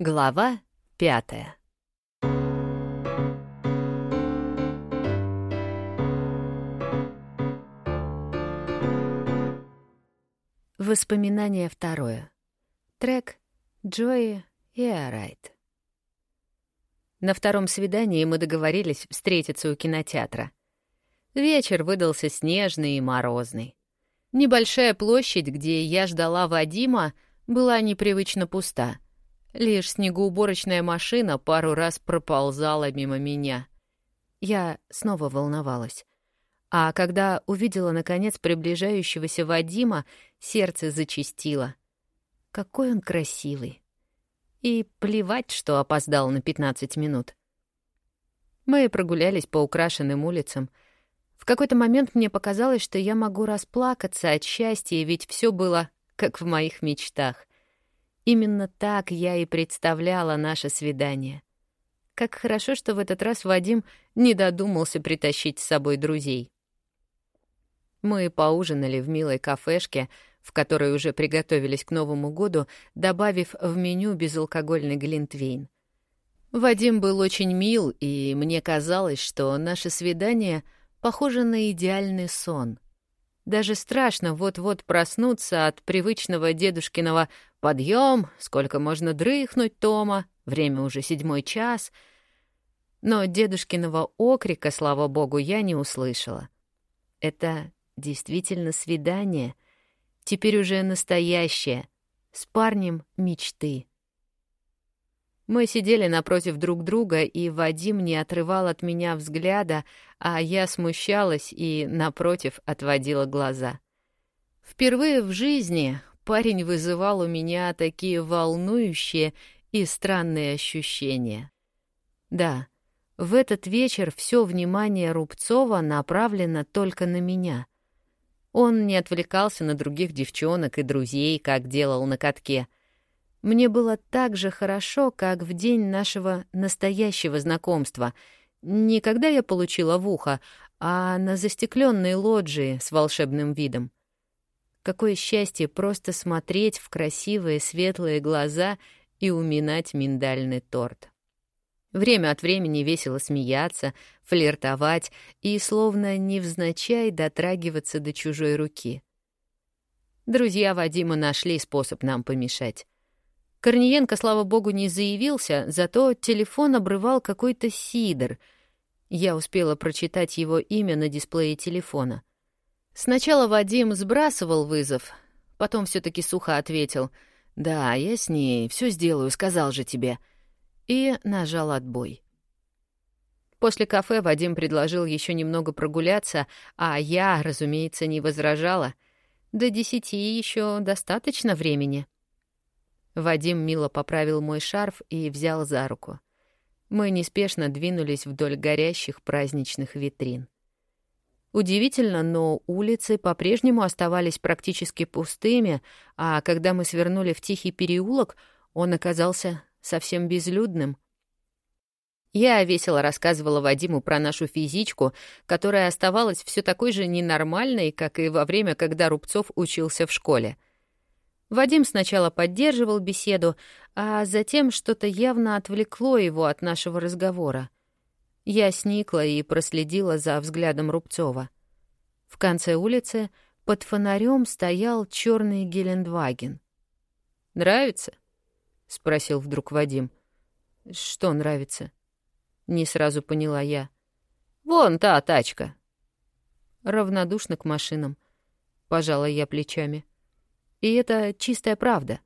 Глава пятая Воспоминание второе. Трек Джои и Арайт. На втором свидании мы договорились встретиться у кинотеатра. Вечер выдался снежный и морозный. Небольшая площадь, где я ждала Вадима, была непривычно пуста — Лишь снегоуборочная машина пару раз проползала мимо меня. Я снова волновалась. А когда увидела, наконец, приближающегося Вадима, сердце зачистило. Какой он красивый. И плевать, что опоздал на 15 минут. Мы прогулялись по украшенным улицам. В какой-то момент мне показалось, что я могу расплакаться от счастья, ведь все было как в моих мечтах. Именно так я и представляла наше свидание. Как хорошо, что в этот раз Вадим не додумался притащить с собой друзей. Мы поужинали в милой кафешке, в которой уже приготовились к Новому году, добавив в меню безалкогольный глинтвейн. Вадим был очень мил, и мне казалось, что наше свидание похоже на идеальный сон — даже страшно вот-вот проснуться от привычного дедушкиного «подъем», «сколько можно дрыхнуть, Тома», «время уже седьмой час». Но дедушкиного окрика, слава богу, я не услышала. Это действительно свидание, теперь уже настоящее, с парнем мечты. Мы сидели напротив друг друга, и Вадим не отрывал от меня взгляда, а я смущалась и, напротив, отводила глаза. Впервые в жизни парень вызывал у меня такие волнующие и странные ощущения. Да, в этот вечер все внимание Рубцова направлено только на меня. Он не отвлекался на других девчонок и друзей, как делал на катке — мне было так же хорошо, как в день нашего настоящего знакомства. Не когда я получила в ухо, а на застекленной лоджии с волшебным видом. Какое счастье просто смотреть в красивые светлые глаза и уминать миндальный торт. Время от времени весело смеяться, флиртовать и, словно невзначай, дотрагиваться до чужой руки. Друзья Вадима нашли способ нам помешать. Корниенко, слава богу, не заявился, зато телефон обрывал какой-то Сидор. Я успела прочитать его имя на дисплее телефона. Сначала Вадим сбрасывал вызов, потом все таки сухо ответил «Да, я с ней, все сделаю, сказал же тебе», и нажал отбой. После кафе Вадим предложил еще немного прогуляться, а я, разумеется, не возражала. До десяти еще достаточно времени. Вадим мило поправил мой шарф и взял за руку. Мы неспешно двинулись вдоль горящих праздничных витрин. Удивительно, но улицы по-прежнему оставались практически пустыми, а когда мы свернули в тихий переулок, он оказался совсем безлюдным. Я весело рассказывала Вадиму про нашу физичку, которая оставалась все такой же ненормальной, как и во время, когда Рубцов учился в школе — Вадим сначала поддерживал беседу, а затем что-то явно отвлекло его от нашего разговора. Я сникла и проследила за взглядом Рубцова. В конце улицы под фонарем стоял черный Гелендваген. «Нравится?» — спросил вдруг Вадим. «Что нравится?» — не сразу поняла я. «Вон та тачка». Равнодушно к машинам. Пожала я плечами. И это чистая правда.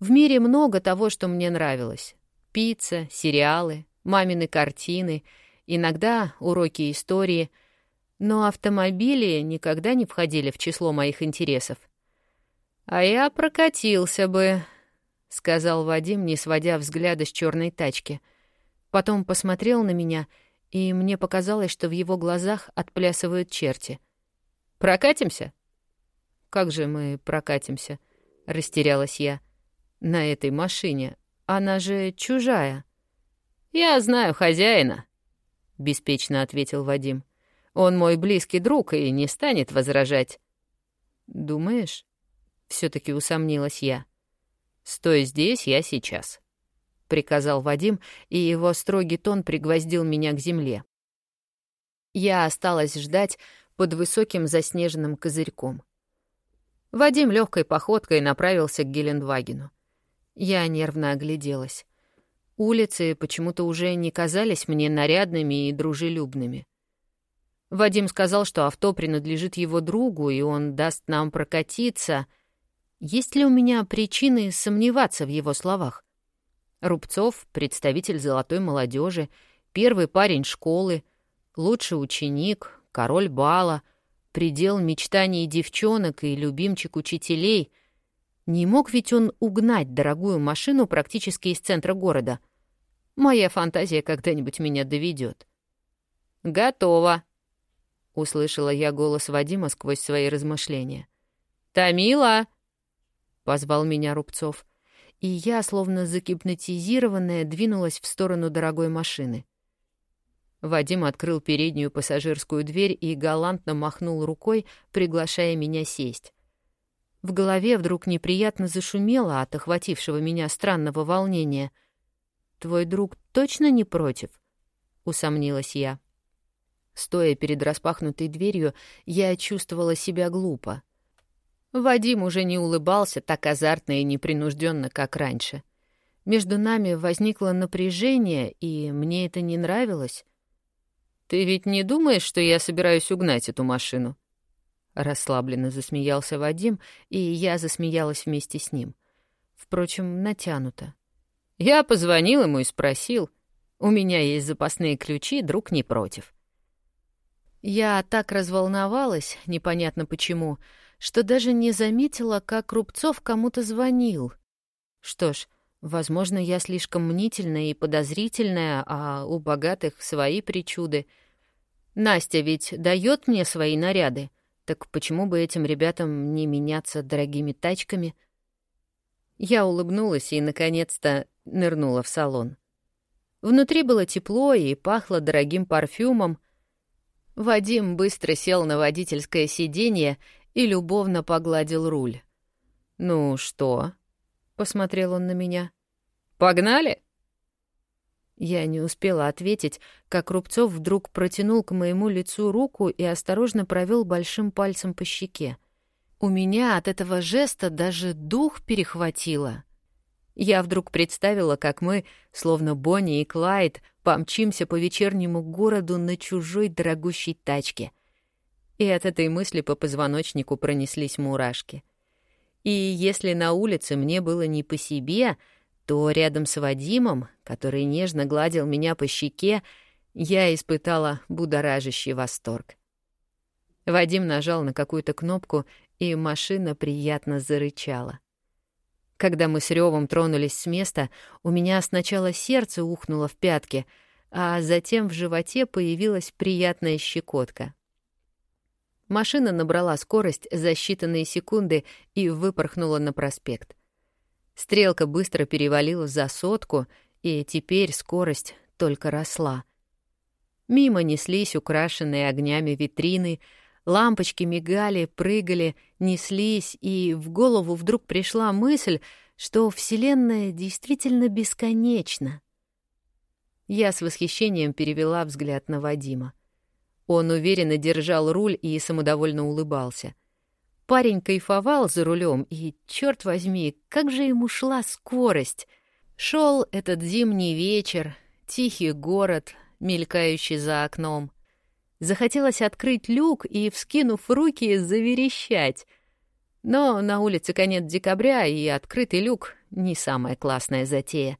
В мире много того, что мне нравилось. Пицца, сериалы, мамины картины, иногда уроки истории. Но автомобили никогда не входили в число моих интересов. «А я прокатился бы», — сказал Вадим, не сводя взгляда с черной тачки. Потом посмотрел на меня, и мне показалось, что в его глазах отплясывают черти. «Прокатимся?» Как же мы прокатимся? Растерялась я. На этой машине. Она же чужая. Я знаю хозяина, беспечно ответил Вадим. Он мой близкий друг и не станет возражать. Думаешь? все таки усомнилась я. Стой здесь, я сейчас. — приказал Вадим, и его строгий тон пригвоздил меня к земле. Я осталась ждать под высоким заснеженным козырьком. Вадим легкой походкой направился к Гелендвагену. Я нервно огляделась. Улицы почему-то уже не казались мне нарядными и дружелюбными. Вадим сказал, что авто принадлежит его другу, и он даст нам прокатиться. Есть ли у меня причины сомневаться в его словах? Рубцов — представитель золотой молодежи, первый парень школы, лучший ученик, король бала, предел мечтаний девчонок и любимчик учителей. Не мог ведь он угнать дорогую машину практически из центра города. Моя фантазия когда-нибудь меня доведет. «Готово!» — услышала я голос Вадима сквозь свои размышления. «Тамила!» — позвал меня Рубцов, и я, словно загипнотизированная, двинулась в сторону дорогой машины. Вадим открыл переднюю пассажирскую дверь и галантно махнул рукой, приглашая меня сесть. В голове вдруг неприятно зашумело от охватившего меня странного волнения. «Твой друг точно не против?» — усомнилась я. Стоя перед распахнутой дверью, я чувствовала себя глупо. Вадим уже не улыбался так азартно и непринужденно, как раньше. Между нами возникло напряжение, и мне это не нравилось. «Ты ведь не думаешь, что я собираюсь угнать эту машину?» Расслабленно засмеялся Вадим, и я засмеялась вместе с ним. Впрочем, натянуто. Я позвонил ему и спросил. «У меня есть запасные ключи, друг не против». Я так разволновалась, непонятно почему, что даже не заметила, как Рубцов кому-то звонил. Что ж, возможно, я слишком мнительная и подозрительная, а у богатых свои причуды. Настя ведь дает мне свои наряды, так почему бы этим ребятам не меняться дорогими тачками? Я улыбнулась и, наконец-то, нырнула в салон. Внутри было тепло и пахло дорогим парфюмом, Вадим быстро сел на водительское сиденье и любовно погладил руль. «Ну что?» — посмотрел он на меня. «Погнали?» Я не успела ответить, как Рубцов вдруг протянул к моему лицу руку и осторожно провел большим пальцем по щеке. У меня от этого жеста даже дух перехватило. Я вдруг представила, как мы, словно Бонни и Клайд, помчимся по вечернему городу на чужой дорогущей тачке. И от этой мысли по позвоночнику пронеслись мурашки. И если на улице мне было не по себе, то рядом с Вадимом, который нежно гладил меня по щеке, я испытала будоражащий восторг. Вадим нажал на какую-то кнопку, и машина приятно зарычала. Когда мы с ревом тронулись с места, у меня сначала сердце ухнуло в пятки, а затем в животе появилась приятная щекотка. Машина набрала скорость за считанные секунды и выпорхнула на проспект. Стрелка быстро перевалила за сотку, и теперь скорость только росла. Мимо неслись украшенные огнями витрины, Лампочки мигали, прыгали, неслись, и в голову вдруг пришла мысль, что Вселенная действительно бесконечна. Я с восхищением перевела взгляд на Вадима. Он уверенно держал руль и самодовольно улыбался. Парень кайфовал за рулем, и, черт возьми, как же ему шла скорость! Шел этот зимний вечер, тихий город, мелькающий за окном. Захотелось открыть люк и, вскинув руки, заверещать. Но на улице конец декабря, и открытый люк — не самая классная затея.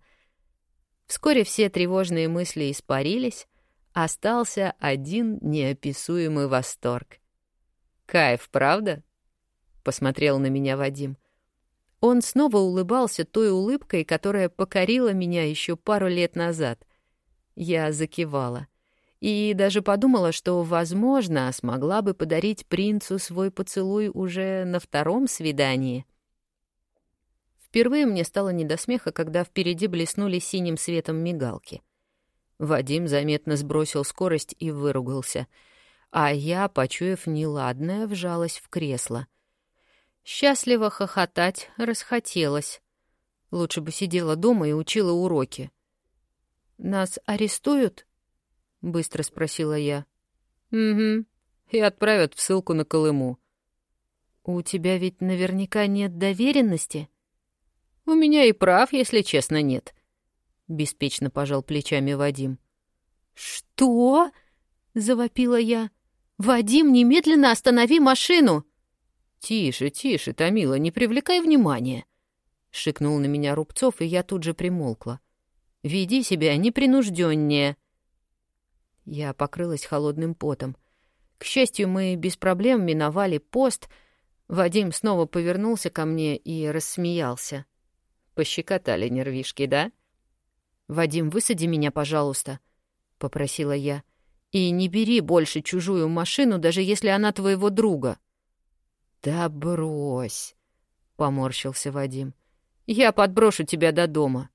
Вскоре все тревожные мысли испарились, остался один неописуемый восторг. «Кайф, правда?» — посмотрел на меня Вадим. Он снова улыбался той улыбкой, которая покорила меня еще пару лет назад. Я закивала и даже подумала, что, возможно, смогла бы подарить принцу свой поцелуй уже на втором свидании. Впервые мне стало не до смеха, когда впереди блеснули синим светом мигалки. Вадим заметно сбросил скорость и выругался, а я, почуяв неладное, вжалась в кресло. Счастливо хохотать расхотелось. Лучше бы сидела дома и учила уроки. «Нас арестуют?» — быстро спросила я. «Угу. И отправят в ссылку на Колыму». «У тебя ведь наверняка нет доверенности?» «У меня и прав, если честно, нет», — беспечно пожал плечами Вадим. «Что?» — завопила я. «Вадим, немедленно останови машину!» «Тише, тише, Томила, не привлекай внимания!» — шикнул на меня Рубцов, и я тут же примолкла. «Веди себя непринужденнее. Я покрылась холодным потом. К счастью, мы без проблем миновали пост. Вадим снова повернулся ко мне и рассмеялся. «Пощекотали нервишки, да?» «Вадим, высади меня, пожалуйста», — попросила я. «И не бери больше чужую машину, даже если она твоего друга». «Да брось», — поморщился Вадим. «Я подброшу тебя до дома».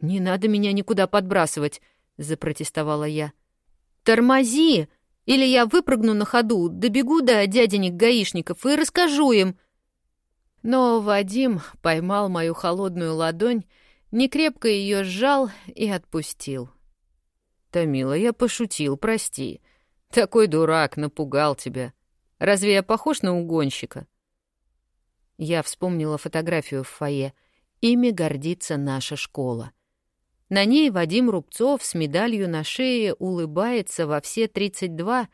«Не надо меня никуда подбрасывать», — запротестовала я. «Тормози, или я выпрыгну на ходу, добегу до дяденек-гаишников и расскажу им». Но Вадим поймал мою холодную ладонь, некрепко ее сжал и отпустил. «Томила, я пошутил, прости. Такой дурак, напугал тебя. Разве я похож на угонщика?» Я вспомнила фотографию в фойе. Ими гордится наша школа. На ней Вадим Рубцов с медалью на шее улыбается во все тридцать два.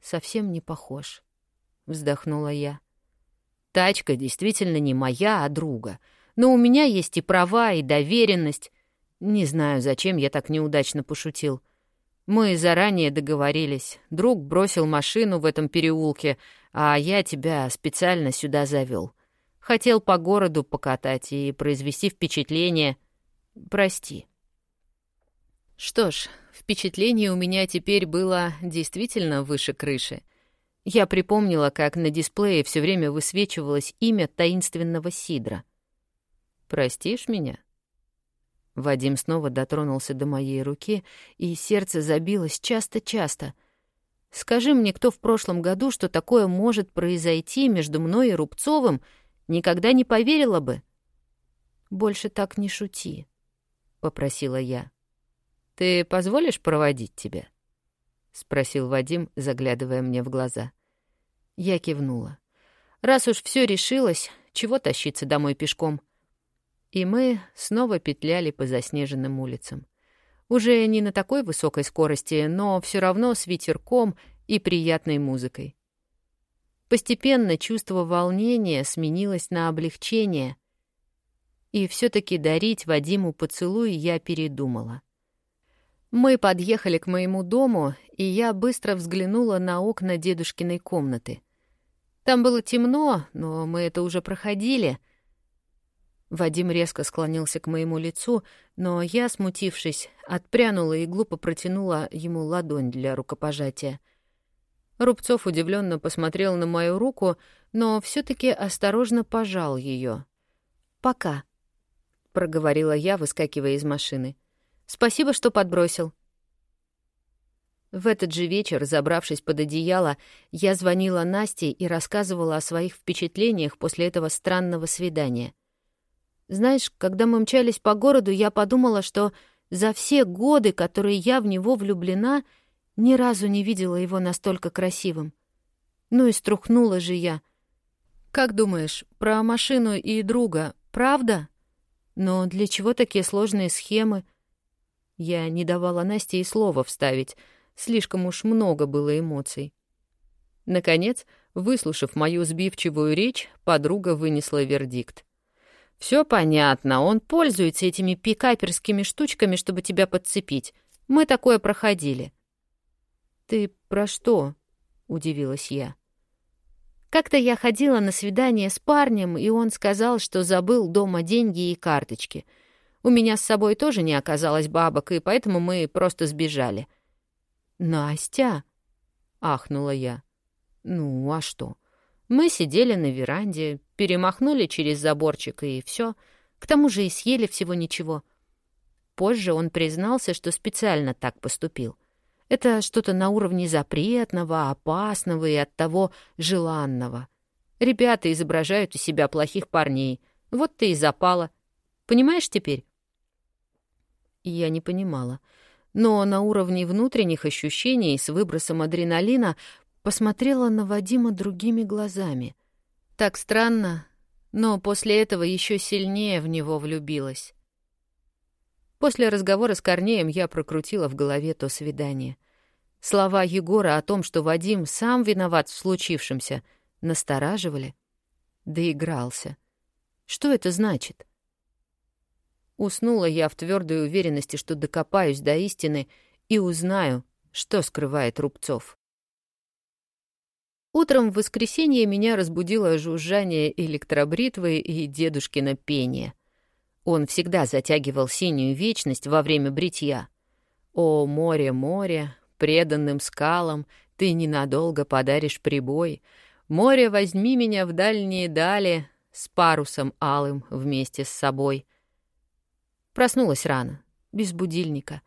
Совсем не похож, вздохнула я. Тачка действительно не моя, а друга. Но у меня есть и права, и доверенность. Не знаю, зачем я так неудачно пошутил. Мы заранее договорились. Друг бросил машину в этом переулке, а я тебя специально сюда завел. Хотел по городу покатать и произвести впечатление — Прости. Что ж, впечатление у меня теперь было действительно выше крыши. Я припомнила, как на дисплее все время высвечивалось имя таинственного Сидра. «Простишь меня?» Вадим снова дотронулся до моей руки, и сердце забилось часто-часто. «Скажи мне, кто в прошлом году, что такое может произойти между мной и Рубцовым, никогда не поверила бы». «Больше так не шути», попросила я. «Ты позволишь проводить тебя?» — спросил Вадим, заглядывая мне в глаза. Я кивнула. «Раз уж все решилось, чего тащиться домой пешком?» И мы снова петляли по заснеженным улицам. Уже не на такой высокой скорости, но все равно с ветерком и приятной музыкой. Постепенно чувство волнения сменилось на облегчение — и все таки дарить Вадиму поцелуй я передумала. Мы подъехали к моему дому, и я быстро взглянула на окна дедушкиной комнаты. Там было темно, но мы это уже проходили. Вадим резко склонился к моему лицу, но я, смутившись, отпрянула и глупо протянула ему ладонь для рукопожатия. Рубцов удивленно посмотрел на мою руку, но все таки осторожно пожал ее. «Пока», проговорила я, выскакивая из машины. Спасибо, что подбросил. В этот же вечер, забравшись под одеяло, я звонила Насте и рассказывала о своих впечатлениях после этого странного свидания. Знаешь, когда мы мчались по городу, я подумала, что за все годы, которые я в него влюблена, ни разу не видела его настолько красивым. Ну и струхнула же я. Как думаешь, про машину и друга, правда? Но для чего такие сложные схемы? Я не давала Насте и слова вставить, слишком уж много было эмоций. Наконец, выслушав мою сбивчивую речь, подруга вынесла вердикт. Все понятно, он пользуется этими пикаперскими штучками, чтобы тебя подцепить. Мы такое проходили». «Ты про что?» — удивилась я. Как-то я ходила на свидание с парнем, и он сказал, что забыл дома деньги и карточки. У меня с собой тоже не оказалось бабок, и поэтому мы просто сбежали. «Настя!» — ахнула я. «Ну, а что? Мы сидели на веранде, перемахнули через заборчик, и все. К тому же и съели всего ничего». Позже он признался, что специально так поступил. Это что-то на уровне запретного, опасного и оттого желанного. Ребята изображают у себя плохих парней. Вот ты и запала. Понимаешь теперь?» Я не понимала, но на уровне внутренних ощущений с выбросом адреналина посмотрела на Вадима другими глазами. Так странно, но после этого еще сильнее в него влюбилась. После разговора с Корнеем я прокрутила в голове то свидание. Слова Егора о том, что Вадим сам виноват в случившемся, настораживали. Доигрался. Что это значит? Уснула я в твердой уверенности, что докопаюсь до истины и узнаю, что скрывает Рубцов. Утром в воскресенье меня разбудило жужжание электробритвы и дедушкино пение. Он всегда затягивал синюю вечность во время бритья. «О, море, море, преданным скалам ты ненадолго подаришь прибой. Море, возьми меня в дальние дали с парусом алым вместе с собой». Проснулась рано, без будильника.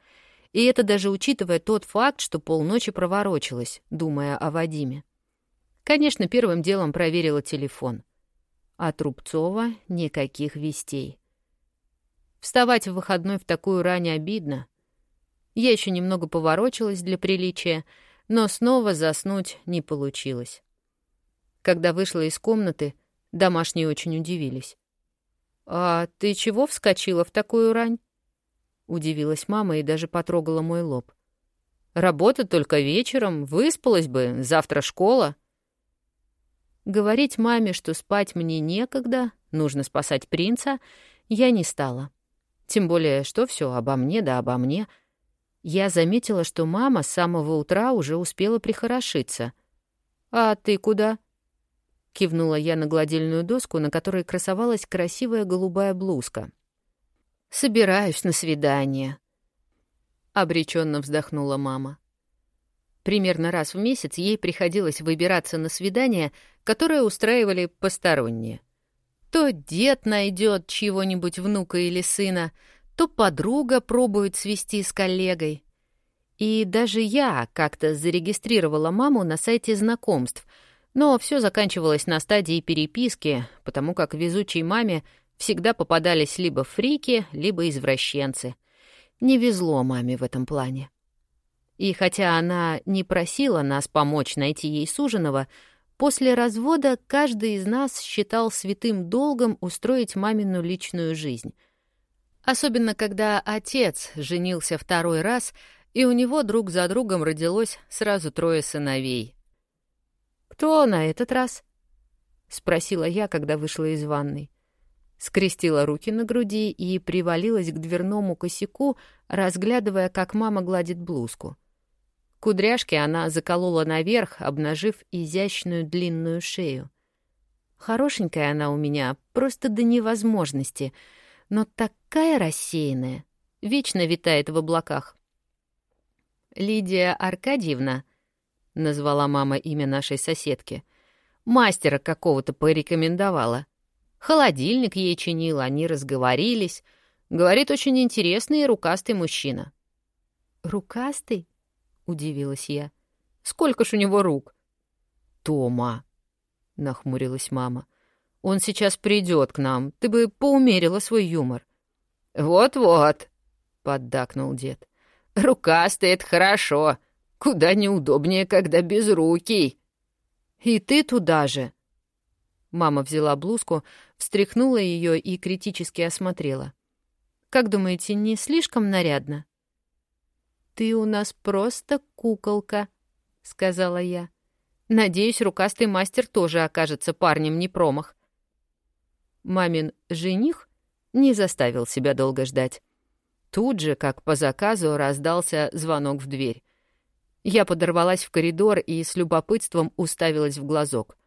И это даже учитывая тот факт, что полночи проворочилась, думая о Вадиме. Конечно, первым делом проверила телефон. От Рубцова никаких вестей. Вставать в выходной в такую рань обидно. Я еще немного поворочилась для приличия, но снова заснуть не получилось. Когда вышла из комнаты, домашние очень удивились. «А ты чего вскочила в такую рань?» Удивилась мама и даже потрогала мой лоб. «Работа только вечером, выспалась бы, завтра школа». Говорить маме, что спать мне некогда, нужно спасать принца, я не стала. Тем более, что все обо мне да обо мне. Я заметила, что мама с самого утра уже успела прихорошиться. «А ты куда?» Кивнула я на гладильную доску, на которой красовалась красивая голубая блузка. «Собираюсь на свидание», — обреченно вздохнула мама. Примерно раз в месяц ей приходилось выбираться на свидание, которое устраивали посторонние. То дед найдет чьего-нибудь внука или сына, то подруга пробует свести с коллегой. И даже я как-то зарегистрировала маму на сайте знакомств, но все заканчивалось на стадии переписки, потому как везучей маме всегда попадались либо фрики, либо извращенцы. Не везло маме в этом плане. И хотя она не просила нас помочь найти ей суженого, после развода каждый из нас считал святым долгом устроить мамину личную жизнь. Особенно когда отец женился второй раз, и у него друг за другом родилось сразу трое сыновей. «Кто на этот раз?» — спросила я, когда вышла из ванной. Скрестила руки на груди и привалилась к дверному косяку, разглядывая, как мама гладит блузку. Кудряшки она заколола наверх, обнажив изящную длинную шею. Хорошенькая она у меня, просто до невозможности, но такая рассеянная, вечно витает в облаках. «Лидия Аркадьевна», — назвала мама имя нашей соседки, — «мастера какого-то порекомендовала. Холодильник ей чинила, они разговорились. Говорит, очень интересный и рукастый мужчина». «Рукастый?» Удивилась я. Сколько ж у него рук? Тома, нахмурилась мама. Он сейчас придет к нам. Ты бы поумерила свой юмор. Вот-вот, поддакнул дед. Рукастый — это хорошо. Куда неудобнее, когда безрукий. И ты туда же. Мама взяла блузку, встряхнула ее и критически осмотрела. «Как думаете, не слишком нарядно?» «Ты у нас просто куколка», — сказала я. «Надеюсь, рукастый мастер тоже окажется парнем не промах». Мамин жених не заставил себя долго ждать. Тут же, как по заказу, раздался звонок в дверь. Я подорвалась в коридор и с любопытством уставилась в глазок.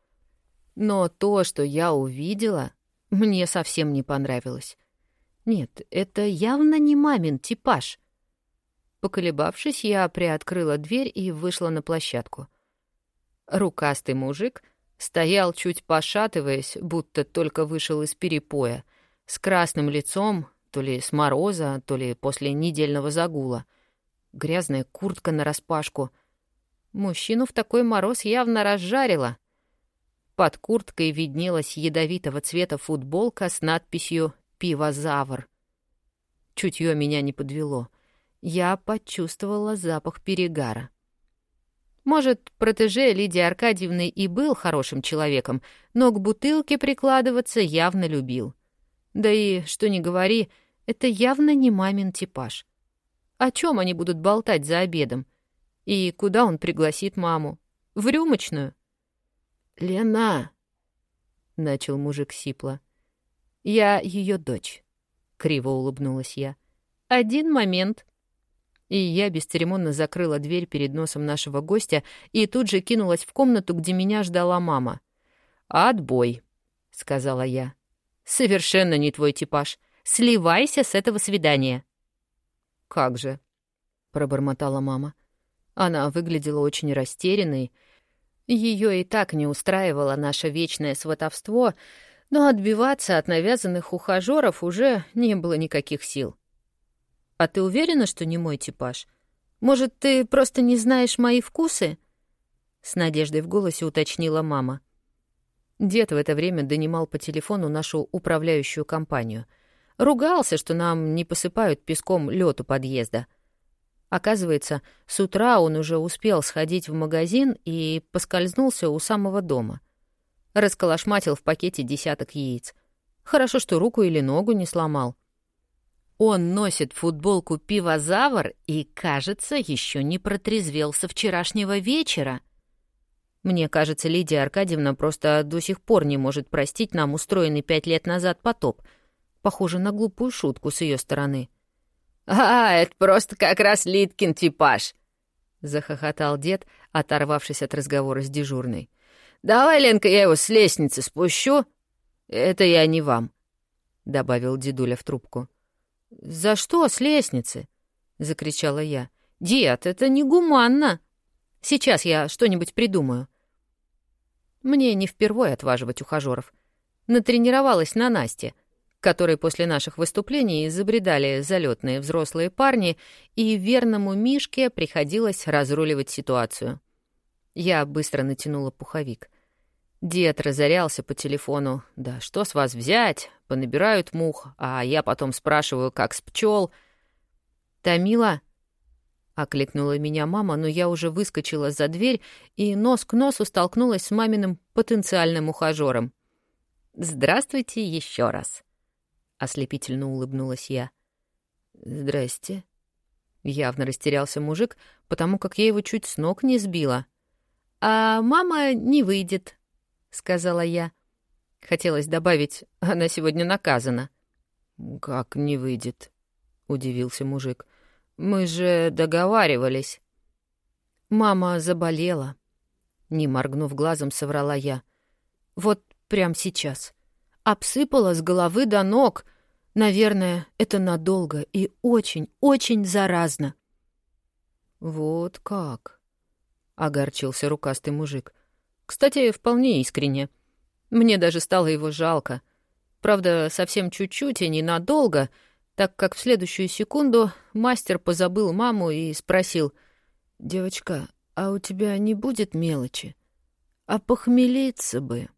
Но то, что я увидела, мне совсем не понравилось. Нет, это явно не мамин типаж — Поколебавшись, я приоткрыла дверь и вышла на площадку. Рукастый мужик стоял, чуть пошатываясь, будто только вышел из перепоя, с красным лицом, то ли с мороза, то ли после недельного загула. Грязная куртка нараспашку. Мужчину в такой мороз явно разжарило. Под курткой виднелась ядовитого цвета футболка с надписью пивозавр. Чутье меня не подвело. Я почувствовала запах перегара. Может, протеже Лидии Аркадьевны и был хорошим человеком, но к бутылке прикладываться явно любил. Да и, что ни говори, это явно не мамин типаж. О чем они будут болтать за обедом? И куда он пригласит маму? В рюмочную? «Лена!» — начал мужик сипло. «Я ее дочь», — криво улыбнулась я. «Один момент». И я бесцеремонно закрыла дверь перед носом нашего гостя и тут же кинулась в комнату, где меня ждала мама. «Отбой», — сказала я. «Совершенно не твой типаж. Сливайся с этого свидания». «Как же?» — пробормотала мама. Она выглядела очень растерянной. Ее и так не устраивало наше вечное сватовство, но отбиваться от навязанных ухажеров уже не было никаких сил. «А ты уверена, что не мой типаж? Может, ты просто не знаешь мои вкусы?» С надеждой в голосе уточнила мама. Дед в это время донимал по телефону нашу управляющую компанию. Ругался, что нам не посыпают песком лед у подъезда — Оказывается, с утра он уже успел сходить в магазин и поскользнулся у самого дома. Расколошматил в пакете десяток яиц. Хорошо, что руку или ногу не сломал. Он носит футболку «Пивозавр» и, кажется, еще не протрезвел со вчерашнего вечера. Мне кажется, Лидия Аркадьевна просто до сих пор не может простить нам устроенный пять лет назад потоп. Похоже на глупую шутку с ее стороны. — «А, это просто как раз Литкин типаж!» — захохотал дед, оторвавшись от разговора с дежурной. «Давай, Ленка, я его с лестницы спущу. Это я не вам», — добавил дедуля в трубку. «За что с лестницы?» — закричала я. «Дед, это негуманно. Сейчас я что-нибудь придумаю». Мне не впервой отваживать ухажеров. Натренировалась на Насте — которой после наших выступлений забредали залетные взрослые парни, и верному Мишке приходилось разруливать ситуацию. Я быстро натянула пуховик. Дед разорялся по телефону. «Да что с вас взять? Понабирают мух, а я потом спрашиваю, как с пчел. «Томила?» — окликнула меня мама, но я уже выскочила за дверь и нос к носу столкнулась с маминым потенциальным ухажером. «Здравствуйте еще раз!» Ослепительно улыбнулась я. «Здрасте». Явно растерялся мужик, потому как я его чуть с ног не сбила. «А мама не выйдет», — сказала я. Хотелось добавить, она сегодня наказана. «Как не выйдет?» — удивился мужик. «Мы же договаривались». «Мама заболела», — не моргнув глазом, соврала я. «Вот прямо сейчас» обсыпала с головы до ног. Наверное, это надолго и очень-очень заразно. «Вот как?» — огорчился рукастый мужик. «Кстати, вполне искренне. Мне даже стало его жалко. Правда, совсем чуть-чуть и ненадолго, так как в следующую секунду мастер позабыл маму и спросил, «Девочка, а у тебя не будет мелочи? А похмелиться бы?»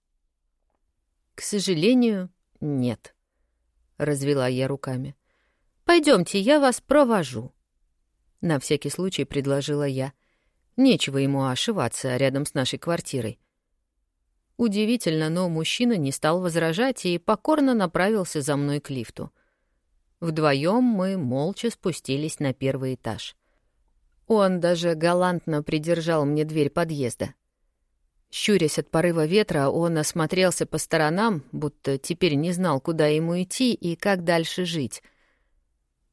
К сожалению, нет. Развела я руками. Пойдемте, я вас провожу. На всякий случай предложила я. Нечего ему ошиваться рядом с нашей квартирой. Удивительно, но мужчина не стал возражать и покорно направился за мной к лифту. Вдвоем мы молча спустились на первый этаж. Он даже галантно придержал мне дверь подъезда. Щурясь от порыва ветра, он осмотрелся по сторонам, будто теперь не знал, куда ему идти и как дальше жить.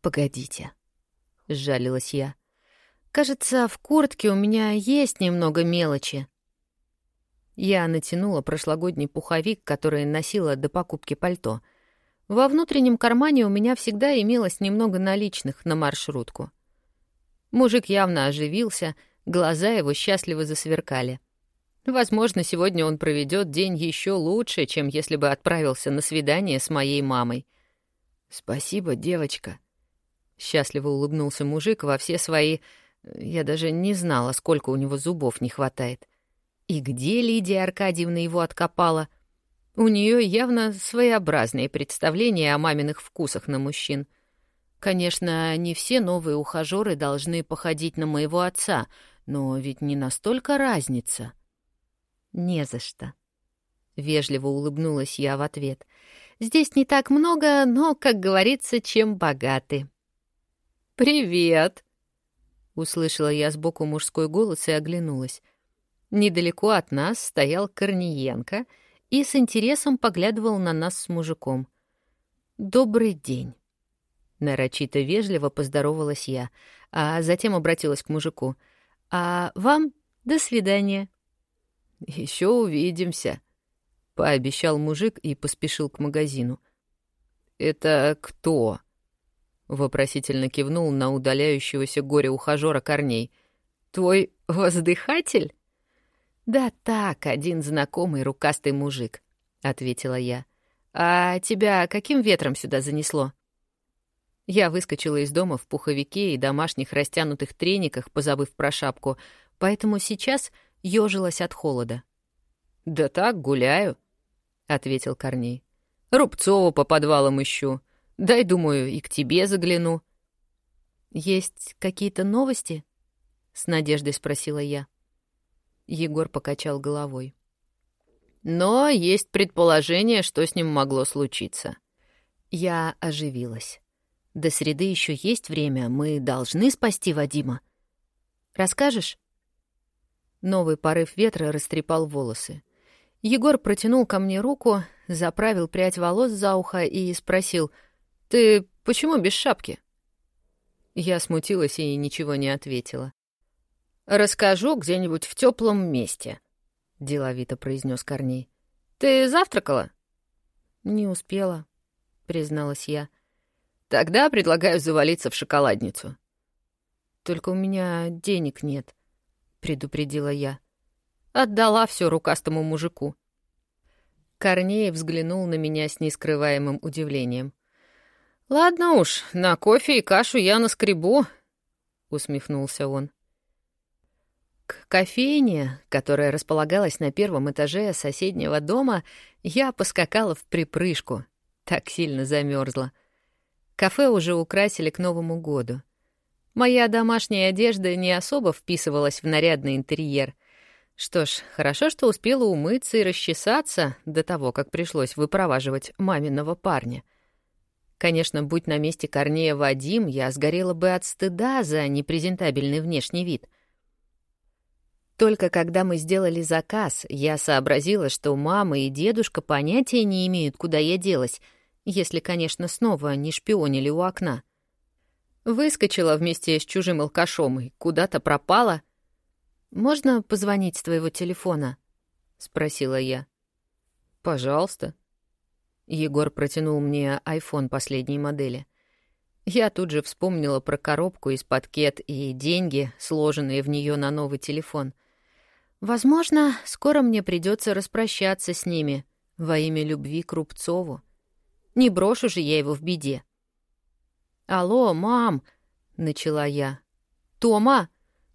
«Погодите», — сжалилась я. «Кажется, в куртке у меня есть немного мелочи». Я натянула прошлогодний пуховик, который носила до покупки пальто. Во внутреннем кармане у меня всегда имелось немного наличных на маршрутку. Мужик явно оживился, глаза его счастливо засверкали — Возможно, сегодня он проведет день еще лучше, чем если бы отправился на свидание с моей мамой. «Спасибо, девочка», — счастливо улыбнулся мужик во все свои... Я даже не знала, сколько у него зубов не хватает. И где Лидия Аркадьевна его откопала? У нее явно своеобразные представления о маминых вкусах на мужчин. Конечно, не все новые ухажеры должны походить на моего отца, но ведь не настолько разница. Не за что. Вежливо улыбнулась я в ответ. Здесь не так много, но, как говорится, чем богаты. «Привет!» — услышала я сбоку мужской голос и оглянулась. Недалеко от нас стоял Корниенко и с интересом поглядывал на нас с мужиком. «Добрый день!» Нарочито вежливо поздоровалась я, а затем обратилась к мужику. «А вам до свидания!» «Еще увидимся!» — пообещал мужик и поспешил к магазину. «Это кто?» — вопросительно кивнул на удаляющегося горе-ухажера Корней. «Твой воздыхатель?» «Да так, один знакомый рукастый мужик», — ответила я. «А тебя каким ветром сюда занесло?» Я выскочила из дома в пуховике и домашних растянутых трениках, позабыв про шапку, поэтому сейчас ёжилась от холода. «Да так, гуляю», — ответил Корней. «Рубцова по подвалам ищу. Дай, думаю, и к тебе загляну». «Есть какие-то новости?» — с надеждой спросила я. Егор покачал головой. Но есть предположение, что с ним могло случиться. Я оживилась. До среды еще есть время, мы должны спасти Вадима. Расскажешь? Новый порыв ветра растрепал волосы. Егор протянул ко мне руку, заправил прядь волос за ухо и спросил, «Ты почему без шапки?» Я смутилась и ничего не ответила. «Расскажу где-нибудь в теплом месте», — деловито произнес Корней. «Ты завтракала?» «Не успела», — призналась я. «Тогда предлагаю завалиться в шоколадницу». «Только у меня денег нет», — предупредила я. Отдала все рукастому мужику. Корней взглянул на меня с нескрываемым удивлением. «Ладно уж, на кофе и кашу я наскребу», — усмехнулся он. К кофейне, которая располагалась на первом этаже соседнего дома, я поскакала в припрыжку. Так сильно замерзла. Кафе уже украсили к Новому году. Моя домашняя одежда не особо вписывалась в нарядный интерьер. Что ж, хорошо, что успела умыться и расчесаться до того, как пришлось выпроваживать маминого парня. Конечно, будь на месте Корнея Вадим, я сгорела бы от стыда за непрезентабельный внешний вид — только когда мы сделали заказ, я сообразила, что мама и дедушка понятия не имеют, куда я делась, если, конечно, снова не шпионили у окна. Выскочила вместе с чужим алкашом и куда-то пропала. «Можно позвонить с твоего телефона?» — спросила я. «Пожалуйста». Егор протянул мне iPhone последней модели. Я тут же вспомнила про коробку из-под кет и деньги, сложенные в нее на новый телефон — Возможно, скоро мне придется распрощаться с ними во имя любви к Рубцову. Не брошу же я его в беде. «Алло, мам!» — начала я. «Тома!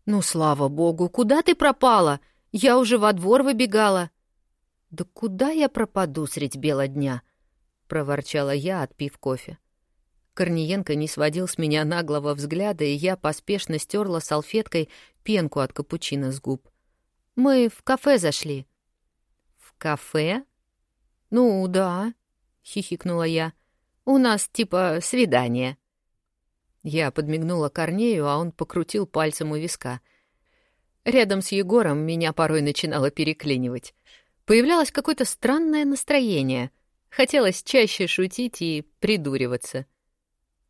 Ну, слава богу, куда ты пропала? Я уже во двор выбегала». «Да куда я пропаду средь бела дня?» — проворчала я, отпив кофе. Корниенко не сводил с меня наглого взгляда, и я поспешно стерла салфеткой пенку от капучино с губ. Мы в кафе зашли». «В кафе?» «Ну, да», — хихикнула я. «У нас типа свидание». Я подмигнула Корнею, а он покрутил пальцем у виска. Рядом с Егором меня порой начинало переклинивать. Появлялось какое-то странное настроение. Хотелось чаще шутить и придуриваться.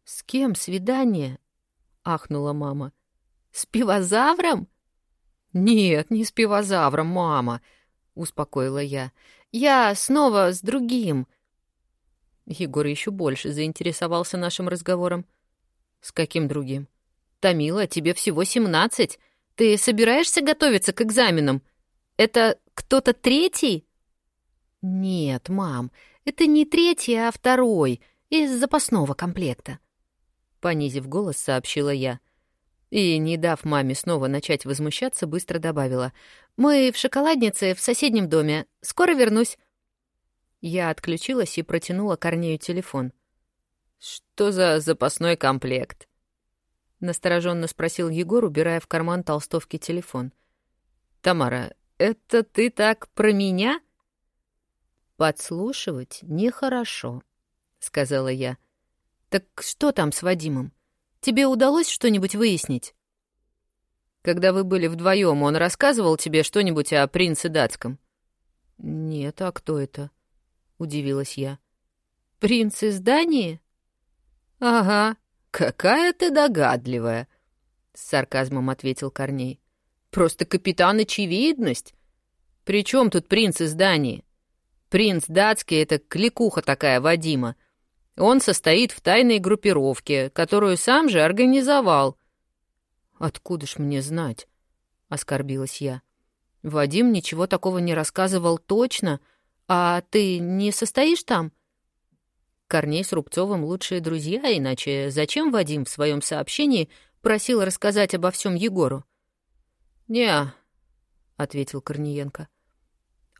«С кем свидание?» — ахнула мама. «С пивозавром?» «Нет, не с пивозавром, мама», — успокоила я. «Я снова с другим». Егор еще больше заинтересовался нашим разговором. «С каким другим?» «Томила, тебе всего семнадцать. Ты собираешься готовиться к экзаменам? Это кто-то третий?» «Нет, мам, это не третий, а второй, из запасного комплекта», — понизив голос, сообщила я. И, не дав маме снова начать возмущаться, быстро добавила. «Мы в шоколаднице в соседнем доме. Скоро вернусь». Я отключилась и протянула Корнею телефон. «Что за запасной комплект?» Настороженно спросил Егор, убирая в карман толстовки телефон. «Тамара, это ты так про меня?» «Подслушивать нехорошо», — сказала я. «Так что там с Вадимом? Тебе удалось что-нибудь выяснить?» Когда вы были вдвоем, он рассказывал тебе что-нибудь о принце датском? Нет, а кто это? Удивилась я. Принц из Дании? Ага, какая ты догадливая, с сарказмом ответил Корней. Просто капитан очевидность. При чем тут принц из Дании? Принц датский — это кликуха такая Вадима. Он состоит в тайной группировке, которую сам же организовал. Откуда ж мне знать? Оскорбилась я. Вадим ничего такого не рассказывал точно, а ты не состоишь там? Корней с Рубцовым лучшие друзья, иначе зачем Вадим в своем сообщении просил рассказать обо всем Егору? «Не», — ответил Корниенко.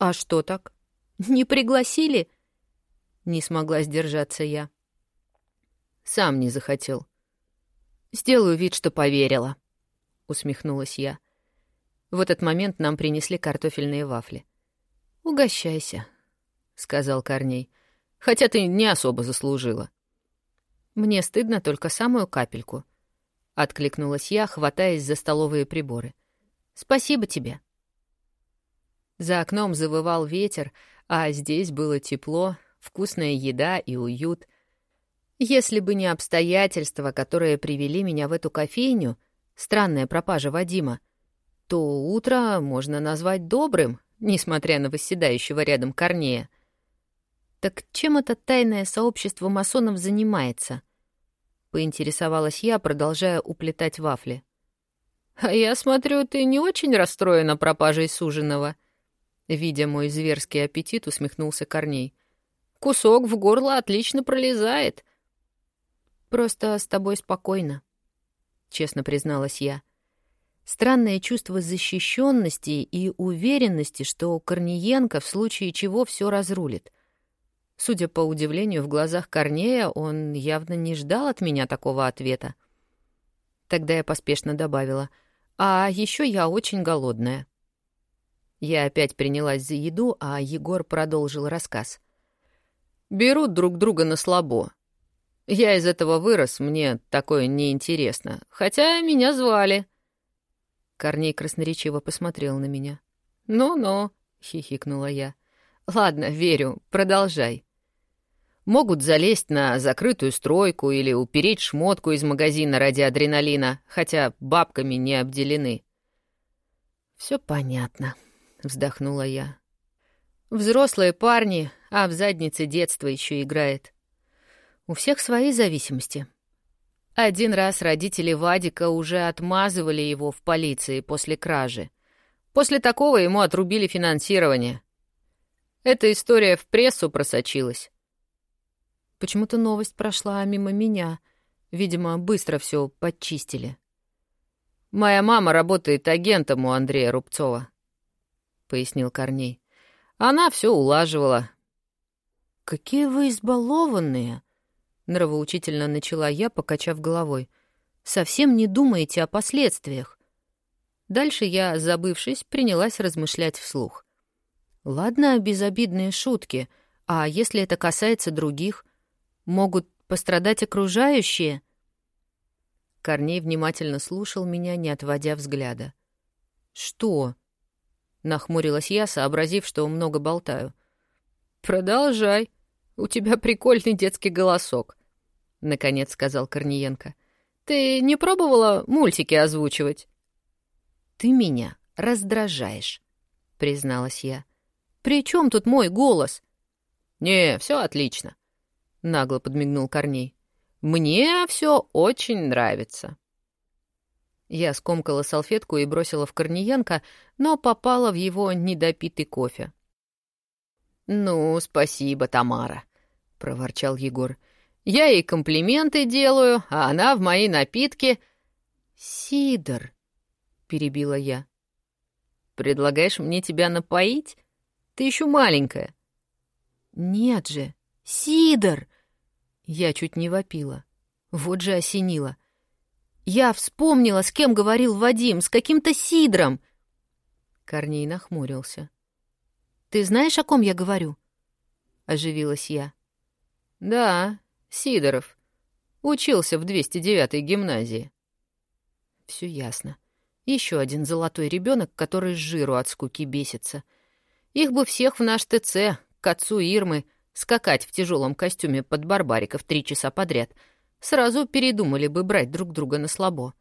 «А что так? Не пригласили?» Не смогла сдержаться я. Сам не захотел. Сделаю вид, что поверила, усмехнулась я. В этот момент нам принесли картофельные вафли. Угощайся, сказал Корней. Хотя ты не особо заслужила. Мне стыдно только самую капельку, откликнулась я, хватаясь за столовые приборы. Спасибо тебе. За окном завывал ветер, а здесь было тепло, вкусная еда и уют. Если бы не обстоятельства, которые привели меня в эту кофейню, странная пропажа Вадима, то утро можно назвать добрым, несмотря на восседающего рядом Корнея. Так чем это тайное сообщество масонов занимается? Поинтересовалась я, продолжая уплетать вафли. «А я смотрю, ты не очень расстроена пропажей суженого». Видя мой зверский аппетит, усмехнулся Корней. «Кусок в горло отлично пролезает». «Просто с тобой спокойно», — честно призналась я. Странное чувство защищенности и уверенности, что Корниенко в случае чего все разрулит. Судя по удивлению в глазах Корнея, он явно не ждал от меня такого ответа. Тогда я поспешно добавила, «А еще я очень голодная». Я опять принялась за еду, а Егор продолжил рассказ. «Берут друг друга на слабо. Я из этого вырос, мне такое неинтересно. Хотя меня звали». Корней красноречиво посмотрел на меня. «Ну-ну», — хихикнула я. «Ладно, верю, продолжай». Могут залезть на закрытую стройку или упереть шмотку из магазина ради адреналина, хотя бабками не обделены. Все понятно», — вздохнула я. «Взрослые парни, а в заднице детство еще играет. У всех свои зависимости. Один раз родители Вадика уже отмазывали его в полиции после кражи. После такого ему отрубили финансирование. Эта история в прессу просочилась. Почему-то новость прошла мимо меня. Видимо, быстро все подчистили. «Моя мама работает агентом у Андрея Рубцова», — пояснил Корней. «Она все улаживала». «Какие вы избалованные!» — нравоучительно начала я, покачав головой. «Совсем не думаете о последствиях». Дальше я, забывшись, принялась размышлять вслух. «Ладно, безобидные шутки, а если это касается других? Могут пострадать окружающие?» Корней внимательно слушал меня, не отводя взгляда. «Что?» — нахмурилась я, сообразив, что много болтаю. «Продолжай», «У тебя прикольный детский голосок», — наконец сказал Корниенко. «Ты не пробовала мультики озвучивать?» «Ты меня раздражаешь», — призналась я. «При чем тут мой голос?» «Не, все отлично», — нагло подмигнул Корней. «Мне все очень нравится». Я скомкала салфетку и бросила в Корниенко, но попала в его недопитый кофе. «Ну, спасибо, Тамара», — проворчал Егор. «Я ей комплименты делаю, а она в мои напитки...» «Сидор», — перебила я. «Предлагаешь мне тебя напоить? Ты еще маленькая». Нет же, Сидор! Я чуть не вопила. Вот же осенило. Я вспомнила, с кем говорил Вадим, с каким-то Сидром. Корней нахмурился. «Ты знаешь, о ком я говорю?» — оживилась я. «Да, Сидоров. Учился в 209-й гимназии». Все ясно. Еще один золотой ребенок, который с жиру от скуки бесится. Их бы всех в наш ТЦ, к отцу Ирмы, скакать в тяжелом костюме под барбариков три часа подряд. Сразу передумали бы брать друг друга на слабо.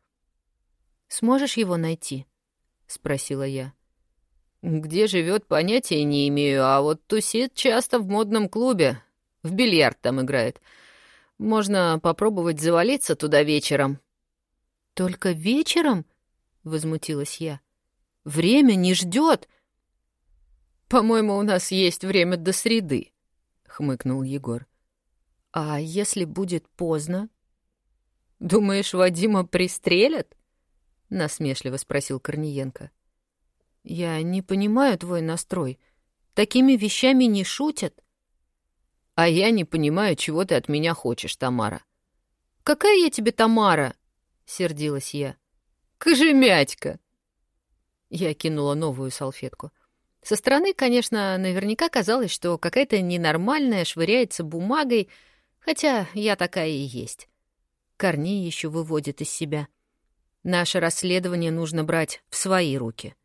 «Сможешь его найти?» — спросила я. «Где живет, понятия не имею, а вот тусит часто в модном клубе. В бильярд там играет. Можно попробовать завалиться туда вечером». «Только вечером?» — возмутилась я. «Время не ждет!» «По-моему, у нас есть время до среды», — хмыкнул Егор. «А если будет поздно?» «Думаешь, Вадима пристрелят?» — насмешливо спросил Корниенко. «Я не понимаю твой настрой. Такими вещами не шутят». «А я не понимаю, чего ты от меня хочешь, Тамара». «Какая я тебе Тамара?» — сердилась я. «Кожемятька!» Я кинула новую салфетку. Со стороны, конечно, наверняка казалось, что какая-то ненормальная швыряется бумагой, хотя я такая и есть. Корней еще выводит из себя. Наше расследование нужно брать в свои руки.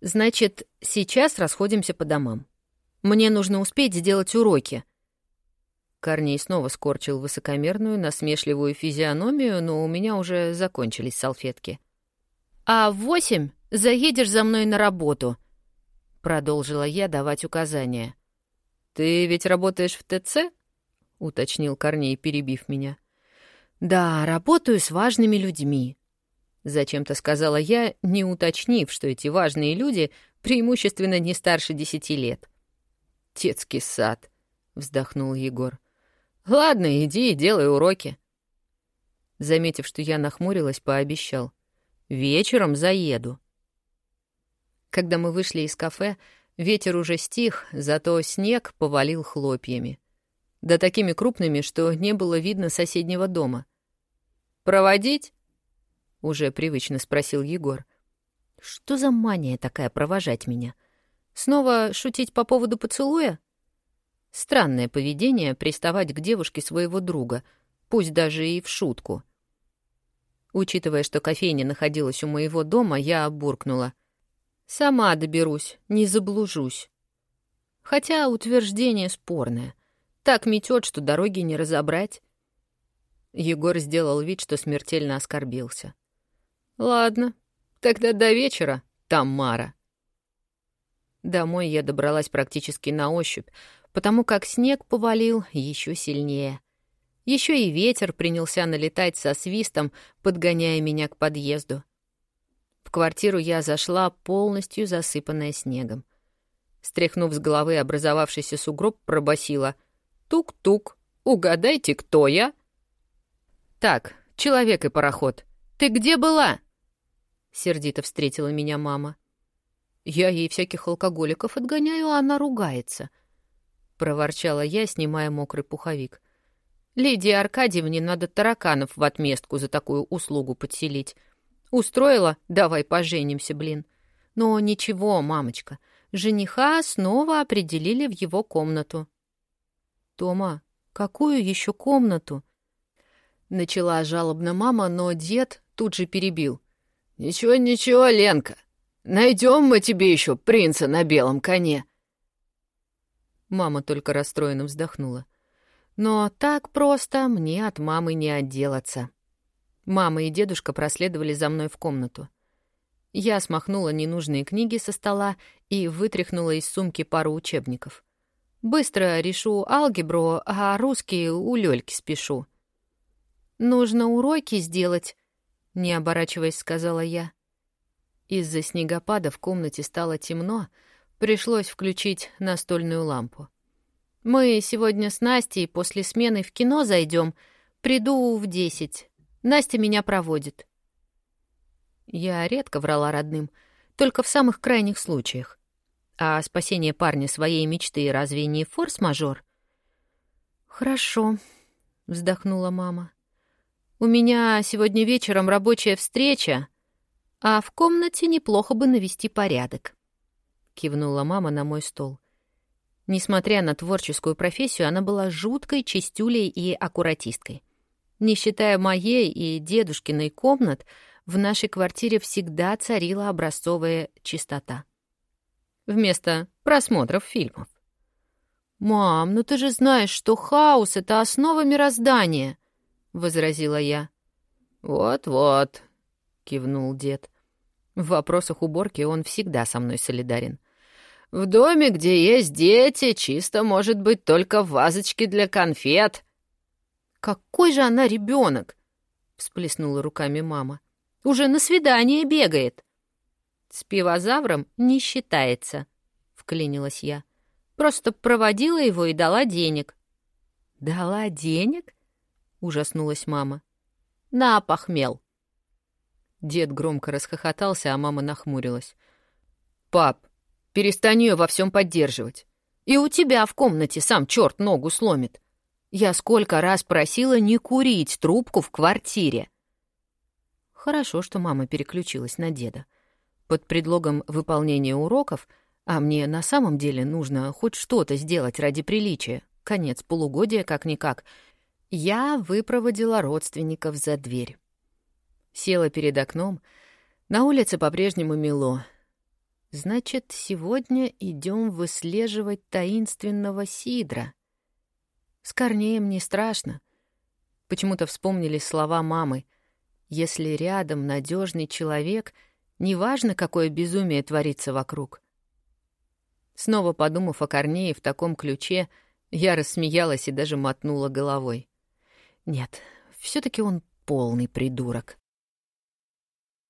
Значит, сейчас расходимся по домам. Мне нужно успеть сделать уроки — Корней снова скорчил высокомерную, насмешливую физиономию, но у меня уже закончились салфетки. «А в восемь заедешь за мной на работу», — продолжила я давать указания. «Ты ведь работаешь в ТЦ?» — уточнил Корней, перебив меня. «Да, работаю с важными людьми», — зачем-то сказала я, не уточнив, что эти важные люди преимущественно не старше десяти лет. «Детский сад», — вздохнул Егор. «Ладно, иди и делай уроки». Заметив, что я нахмурилась, пообещал. «Вечером заеду». Когда мы вышли из кафе, ветер уже стих, зато снег повалил хлопьями. Да такими крупными, что не было видно соседнего дома. «Проводить?» — уже привычно спросил Егор. «Что за мания такая провожать меня? Снова шутить по поводу поцелуя?» Странное поведение приставать к девушке своего друга, пусть даже и в шутку. Учитывая, что кофейня находилась у моего дома, я буркнула. «Сама доберусь, не заблужусь». Хотя утверждение спорное. Так метет, что дороги не разобрать. Егор сделал вид, что смертельно оскорбился. «Ладно, тогда до вечера, Тамара». Домой я добралась практически на ощупь, потому как снег повалил еще сильнее. Еще и ветер принялся налетать со свистом, подгоняя меня к подъезду. В квартиру я зашла, полностью засыпанная снегом. Стряхнув с головы образовавшийся сугроб, пробасила: «Тук-тук, угадайте, кто я?» «Так, человек и пароход, ты где была?» Сердито встретила меня мама. Я ей всяких алкоголиков отгоняю, а она ругается —— проворчала я, снимая мокрый пуховик. «Лидии Аркадьевне надо тараканов в отместку за такую услугу подселить. Устроила? Давай поженимся, блин. Но ничего, мамочка, жениха снова определили в его комнату». «Тома, какую еще комнату?» Начала жалобно мама, но дед тут же перебил. «Ничего, ничего, Ленка, найдем мы тебе еще принца на белом коне». Мама только расстроенно вздохнула. Но так просто мне от мамы не отделаться. Мама и дедушка проследовали за мной в комнату. Я смахнула ненужные книги со стола и вытряхнула из сумки пару учебников. Быстро решу алгебру, а русский у Лёльки спешу. «Нужно уроки сделать», — не оборачиваясь, сказала я. Из-за снегопада в комнате стало темно, Пришлось включить настольную лампу. «Мы сегодня с Настей после смены в кино зайдем. Приду в десять. Настя меня проводит». Я редко врала родным, только в самых крайних случаях. А спасение парня своей мечты разве не форс-мажор? «Хорошо», — вздохнула мама. «У меня сегодня вечером рабочая встреча, а в комнате неплохо бы навести порядок», — кивнула мама на мой стол. Несмотря на творческую профессию, она была жуткой чистюлей и аккуратисткой. Не считая моей и дедушкиной комнат, в нашей квартире всегда царила образцовая чистота. Вместо просмотров фильмов. «Мам, ну ты же знаешь, что хаос — это основа мироздания», — возразила я. «Вот-вот», — кивнул дед. В вопросах уборки он всегда со мной солидарен. В доме, где есть дети, чисто может быть только в вазочке для конфет. Какой же она ребенок? всплеснула руками мама. Уже на свидание бегает. С пивозавром не считается, вклинилась я. Просто проводила его и дала денег. Дала денег? ужаснулась мама. На, похмел. Дед громко расхохотался, а мама нахмурилась. «Пап, Перестань ее во всем поддерживать. И у тебя в комнате сам черт ногу сломит. Я сколько раз просила не курить трубку в квартире. Хорошо, что мама переключилась на деда. Под предлогом выполнения уроков, а мне на самом деле нужно хоть что-то сделать ради приличия, конец полугодия как-никак, я выпроводила родственников за дверь. Села перед окном, на улице по-прежнему мело — Значит, сегодня идем выслеживать таинственного Сидра. С Корнеем не страшно. Почему-то вспомнили слова мамы. Если рядом надежный человек, неважно, какое безумие творится вокруг. Снова подумав о Корнее в таком ключе, я рассмеялась и даже мотнула головой. Нет, все таки он полный придурок.